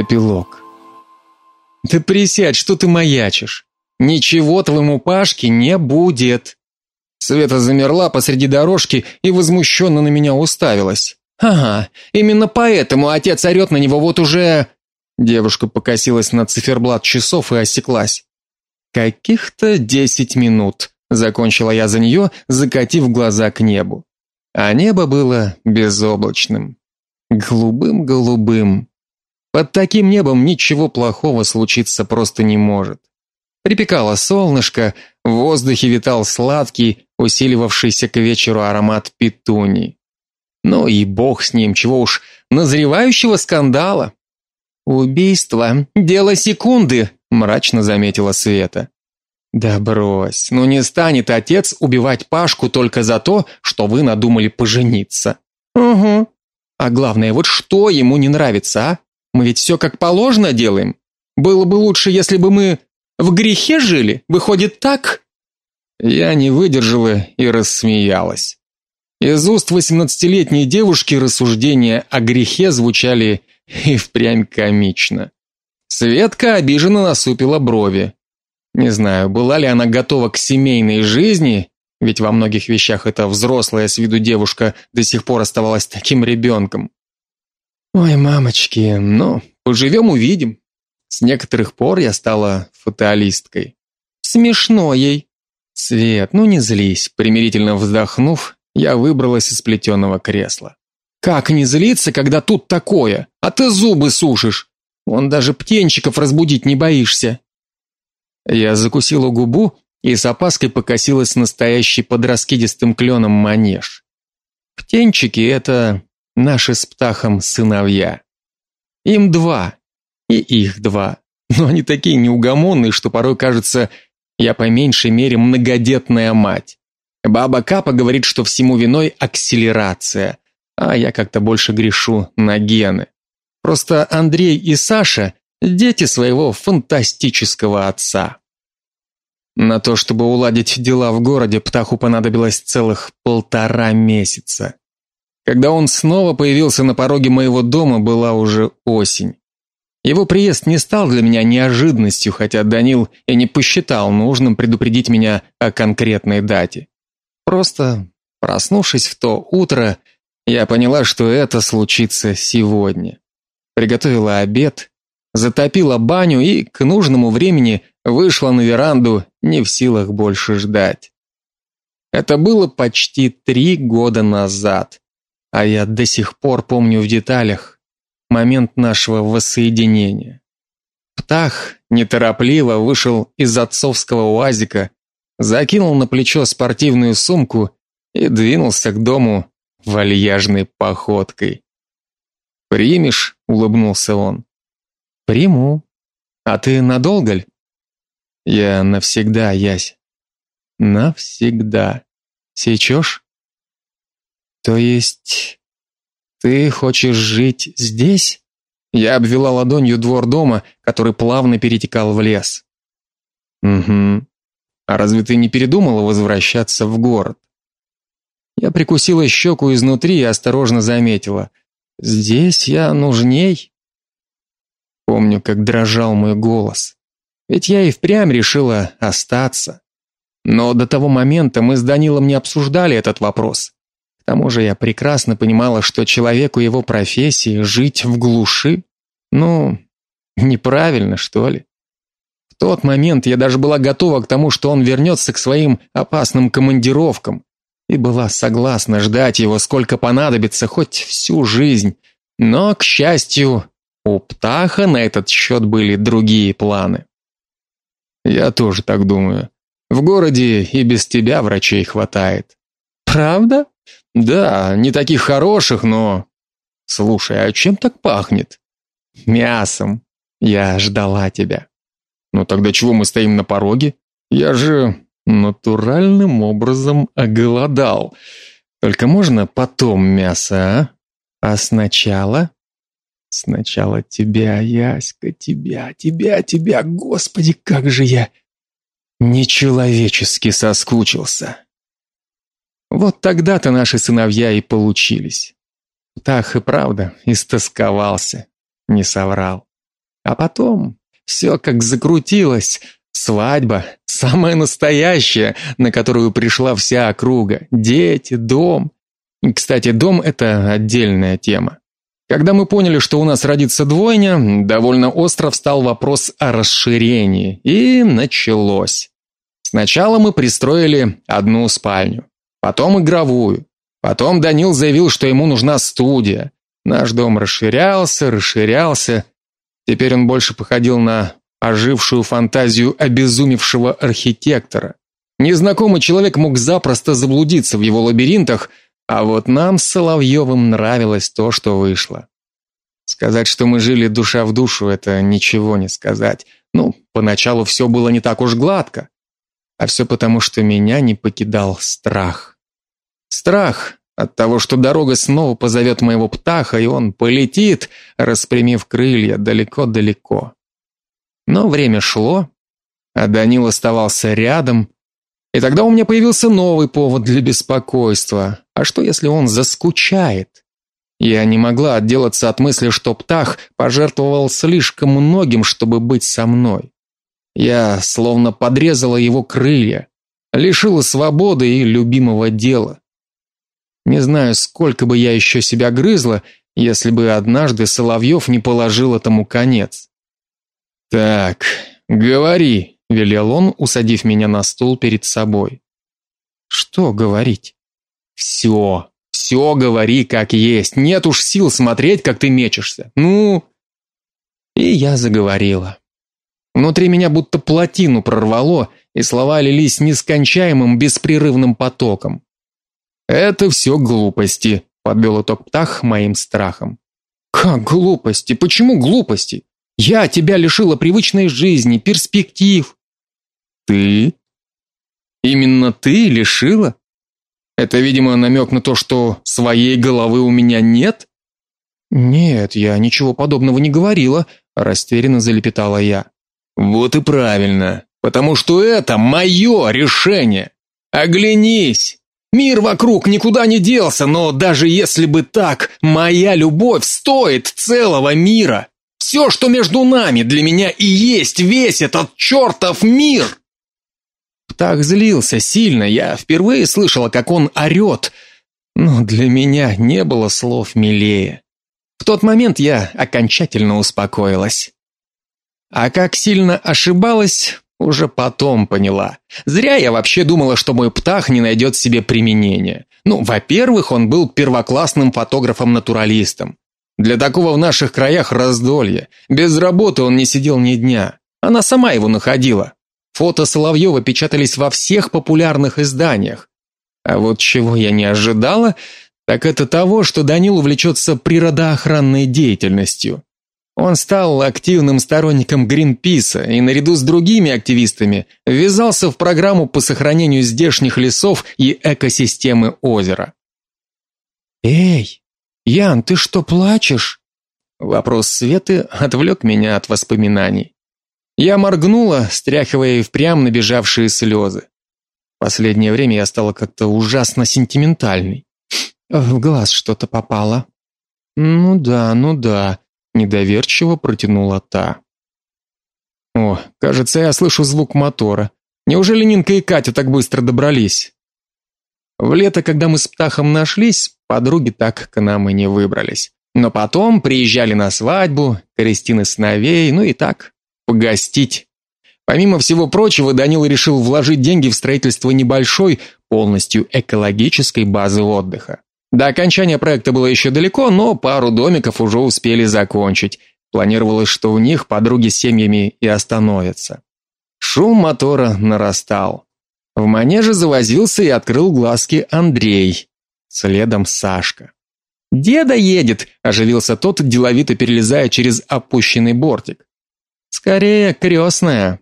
Эпилог. Ты присядь, что ты маячишь? Ничего твоему Пашке не будет. Света замерла посреди дорожки и возмущенно на меня уставилась. Ага, именно поэтому отец орет на него вот уже Девушка покосилась на циферблат часов и осеклась. Каких-то десять минут, закончила я за нее, закатив глаза к небу. А небо было безоблачным, голубым-голубым. Под таким небом ничего плохого случиться просто не может. Припекало солнышко, в воздухе витал сладкий, усиливавшийся к вечеру аромат петунии. Ну и бог с ним, чего уж, назревающего скандала. Убийство дело секунды, мрачно заметила Света. Да брось, ну не станет отец убивать Пашку только за то, что вы надумали пожениться. Угу. А главное, вот что ему не нравится, а? Мы ведь все как положено делаем. Было бы лучше, если бы мы в грехе жили. Выходит так? Я не выдержала и рассмеялась. Из уст восемнадцатилетней девушки рассуждения о грехе звучали и впрямь комично. Светка обиженно насупила брови. Не знаю, была ли она готова к семейной жизни, ведь во многих вещах эта взрослая с виду девушка до сих пор оставалась таким ребенком. Ой, мамочки, ну, поживем увидим. С некоторых пор я стала фаталисткой. Смешно ей. Свет, ну не злись, примирительно вздохнув, я выбралась из плетеного кресла. Как не злиться, когда тут такое? А ты зубы сушишь. Он даже птенчиков разбудить не боишься. Я закусила губу и с опаской покосилась настоящий под раскидистым кленом манеж. Птенчики это наши с птахом сыновья. Им два, и их два. Но они такие неугомонные, что порой кажется, я по меньшей мере многодетная мать. Баба Капа говорит, что всему виной акселерация, а я как-то больше грешу на гены. Просто Андрей и Саша дети своего фантастического отца. На то, чтобы уладить дела в городе, Птаху понадобилось целых полтора месяца. Когда он снова появился на пороге моего дома, была уже осень. Его приезд не стал для меня неожиданностью, хотя Данил и не посчитал нужным предупредить меня о конкретной дате. Просто, проснувшись в то утро, я поняла, что это случится сегодня. Приготовила обед, затопила баню и к нужному времени вышла на веранду, не в силах больше ждать. Это было почти три года назад, а я до сих пор помню в деталях момент нашего воссоединения. Птах неторопливо вышел из отцовского уазика, закинул на плечо спортивную сумку и двинулся к дому вальяжной походкой. «Примешь?» — улыбнулся он. «Приму. А ты надолго ли?» «Я навсегда, Ясь. Навсегда. Сечешь?» «То есть ты хочешь жить здесь?» Я обвела ладонью двор дома, который плавно перетекал в лес. «Угу. А разве ты не передумала возвращаться в город?» Я прикусила щеку изнутри и осторожно заметила: "Здесь я нужней". Помню, как дрожал мой голос. Ведь я и впрямь решила остаться. Но до того момента мы с Данилом не обсуждали этот вопрос. Тому же я прекрасно понимала, что человеку его профессии жить в глуши, ну, неправильно, что ли. В тот момент я даже была готова к тому, что он вернется к своим опасным командировкам, и была согласна ждать его сколько понадобится, хоть всю жизнь. Но, к счастью, у Птаха на этот счет были другие планы. Я тоже так думаю. В городе и без тебя врачей хватает. Правда? Да, не таких хороших, но Слушай, а чем так пахнет? Мясом. Я ждала тебя. Ну тогда чего мы стоим на пороге? Я же натуральным образом оголодал. Только можно потом мясо, а? А сначала Сначала тебя, Яська, тебя, тебя, тебя, Господи, как же я нечеловечески соскучился. Вот тогда-то наши сыновья и получились. Так и правда, истосковался, не соврал. А потом все как закрутилось. Свадьба, самая настоящая, на которую пришла вся округа. Дети, дом. Кстати, дом это отдельная тема. Когда мы поняли, что у нас родится двойня, довольно остро встал вопрос о расширении, и началось. Сначала мы пристроили одну спальню, потом игровую. Потом Данил заявил, что ему нужна студия. Наш дом расширялся, расширялся. Теперь он больше походил на ожившую фантазию обезумевшего архитектора. Незнакомый человек мог запросто заблудиться в его лабиринтах, а вот нам с Соловьевым нравилось то, что вышло. Сказать, что мы жили душа в душу это ничего не сказать. Ну, поначалу все было не так уж гладко, а все потому, что меня не покидал страх. Страх от того, что дорога снова позовет моего птаха, и он полетит, распрямив крылья далеко-далеко. Но время шло, а Данил оставался рядом, и тогда у меня появился новый повод для беспокойства. А что если он заскучает? Я не могла отделаться от мысли, что Птах пожертвовал слишком многим, чтобы быть со мной. Я словно подрезала его крылья, лишила свободы и любимого дела. Не знаю, сколько бы я еще себя грызла, если бы однажды Соловьев не положил этому конец. Так, говори, велел он, усадив меня на стул перед собой. Что говорить? «Все, все говори как есть. Нет уж сил смотреть, как ты мечешься. Ну, и я заговорила. Внутри меня будто плотину прорвало, и слова лились нескончаемым беспрерывным потоком. Это все глупости, подвел итог Птах моим страхом. Как глупости? Почему глупости? Я тебя лишила привычной жизни, перспектив. Ты? Именно ты лишила? Это, видимо, намек на то, что своей головы у меня нет? Нет, я ничего подобного не говорила, растерянно залепетала я. Вот и правильно, потому что это мое решение. Оглянись. Мир вокруг никуда не делся, но даже если бы так, моя любовь стоит целого мира. Все, что между нами, для меня и есть весь этот чертов мир. Птах злился сильно, я впервые слышала, как он орет, но для меня не было слов милее. В тот момент я окончательно успокоилась. А как сильно ошибалась, уже потом поняла. Зря я вообще думала, что мой птах не найдет себе применения. Ну, во-первых, он был первоклассным фотографом-натуралистом. Для такого в наших краях раздолье. Без работы он не сидел ни дня. Она сама его находила. Фото Соловьева печатались во всех популярных изданиях. А вот чего я не ожидала, так это того, что Данил увлечется природоохранной деятельностью. Он стал активным сторонником Гринписа и наряду с другими активистами ввязался в программу по сохранению здешних лесов и экосистемы озера. Эй, Ян, ты что, плачешь? Вопрос Светы отвлек меня от воспоминаний. Я моргнула, стряхивая и впрямь набежавшие слезы. Последнее время я стала как-то ужасно сентиментальной. В глаз что-то попало. Ну да, ну да, недоверчиво протянула та. О, кажется, я слышу звук мотора. Неужели Нинка и Катя так быстро добрались? В лето, когда мы с Птахом нашлись, подруги так к нам и не выбрались. Но потом приезжали на свадьбу, крестины сыновей, ну и так, погостить. Помимо всего прочего, Данил решил вложить деньги в строительство небольшой, полностью экологической базы отдыха. До окончания проекта было еще далеко, но пару домиков уже успели закончить. Планировалось, что в них подруги с семьями и остановятся. Шум мотора нарастал. В манеже завозился и открыл глазки Андрей, следом Сашка. Деда едет, оживился тот, деловито перелезая через опущенный бортик. Скорее крестная».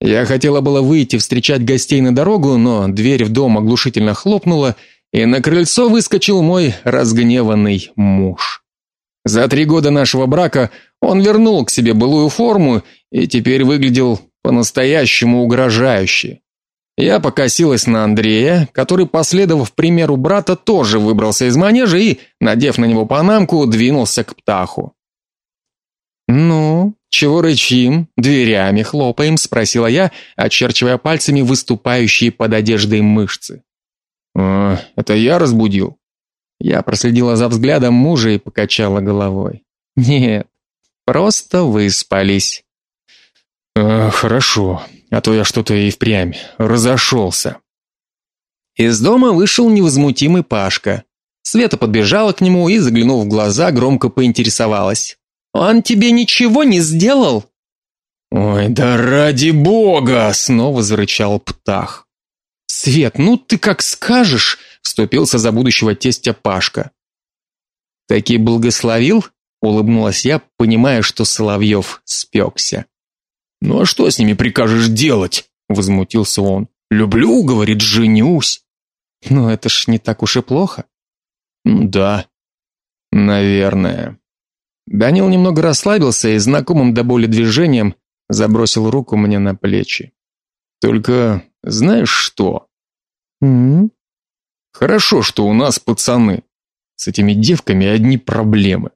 Я хотела было выйти встречать гостей на дорогу, но дверь в дом оглушительно хлопнула, и на крыльцо выскочил мой разгневанный муж. За три года нашего брака он вернул к себе былую форму и теперь выглядел по-настоящему угрожающе. Я покосилась на Андрея, который, последовав примеру брата, тоже выбрался из манежа и, надев на него панамку, двинулся к птаху. Ну, чего рычим, дверями хлопаем, спросила я, очерчивая пальцами выступающие под одеждой мышцы. «А, это я разбудил?» Я проследила за взглядом мужа и покачала головой. «Нет, просто выспались». «А, «Хорошо, а то я что-то и впрямь разошелся». Из дома вышел невозмутимый Пашка. Света подбежала к нему и, заглянув в глаза, громко поинтересовалась. «Он тебе ничего не сделал?» «Ой, да ради бога!» — снова зарычал Птах. «Свет, ну ты как скажешь!» — вступился за будущего тестя Пашка. «Таки благословил?» — улыбнулась я, понимая, что Соловьев спекся. «Ну а что с ними прикажешь делать?» — возмутился он. «Люблю, — говорит, — женюсь». «Ну это ж не так уж и плохо». «Да, наверное». Данил немного расслабился и знакомым до боли движением забросил руку мне на плечи. Только знаешь что? М? Хорошо, что у нас пацаны. С этими девками одни проблемы.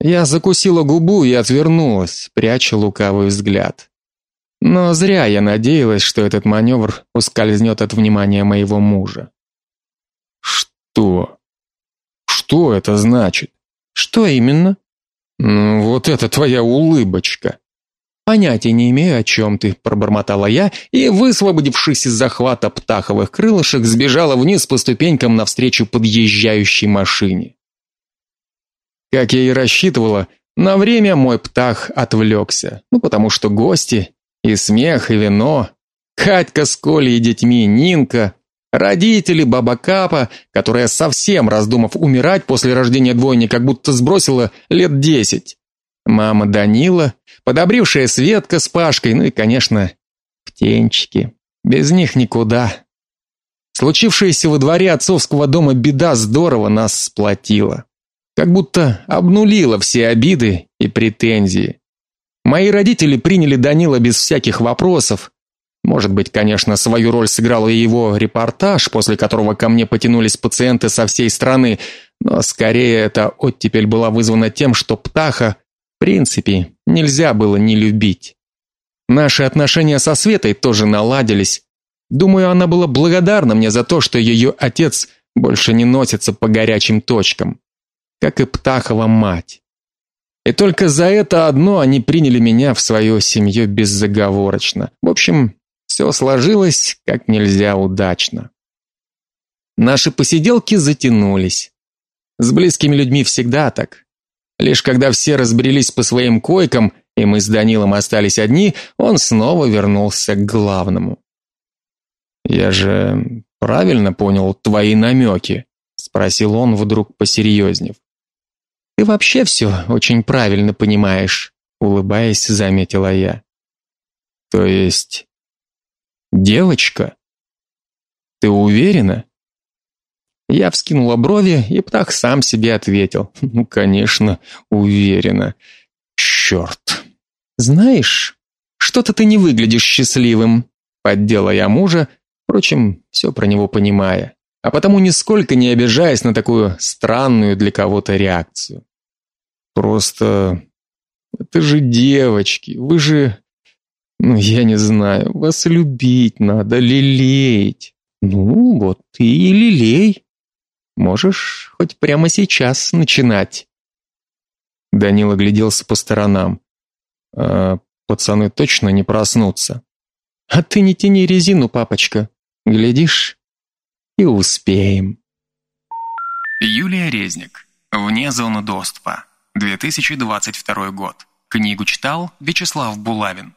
Я закусила губу и отвернулась, пряча лукавый взгляд. Но зря я надеялась, что этот маневр ускользнет от внимания моего мужа. Что? Что это значит? Что именно? Ну, вот это твоя улыбочка. Понятия не имею, о чем ты, пробормотала я и, высвободившись из захвата птаховых крылышек, сбежала вниз по ступенькам навстречу подъезжающей машине. Как я и рассчитывала, на время мой птах отвлекся. Ну, потому что гости и смех, и вино, Катька с Колей и детьми, Нинка, Родители баба Капа, которая совсем раздумав умирать после рождения двойни, как будто сбросила лет десять. Мама Данила, подобрившая Светка с Пашкой, ну и, конечно, птенчики. Без них никуда. Случившаяся во дворе отцовского дома беда здорово нас сплотила. Как будто обнулила все обиды и претензии. Мои родители приняли Данила без всяких вопросов, может быть, конечно, свою роль сыграл и его репортаж, после которого ко мне потянулись пациенты со всей страны, но скорее эта оттепель была вызвана тем, что Птаха, принципе, нельзя было не любить. Наши отношения со Светой тоже наладились. Думаю, она была благодарна мне за то, что ее отец больше не носится по горячим точкам, как и Птахова мать. И только за это одно они приняли меня в свою семью беззаговорочно. В общем, все сложилось как нельзя удачно. Наши посиделки затянулись. С близкими людьми всегда так. Лишь когда все разбрелись по своим койкам, и мы с Данилом остались одни, он снова вернулся к главному. Я же правильно понял твои намеки?» — спросил он вдруг посерьезнев. Ты вообще все очень правильно понимаешь, улыбаясь, заметила я. То есть Девочка? Ты уверена? Я вскинула брови, и птах сам себе ответил: "Ну, конечно, уверена. Черт!» Знаешь, что-то ты не выглядишь счастливым», — поддела я мужа, впрочем, все про него понимая, а потому нисколько не обижаясь на такую странную для кого-то реакцию. Просто это же девочки, вы же ну, я не знаю, вас любить надо, лелеять. Ну, вот ты и лелей. Можешь хоть прямо сейчас начинать. Данила гляделся по сторонам. А пацаны точно не проснутся. А ты не тяни резину, папочка. Глядишь, и успеем. Юлия Резник. Вне зоны доступа. 2022 год. Книгу читал Вячеслав Булавин.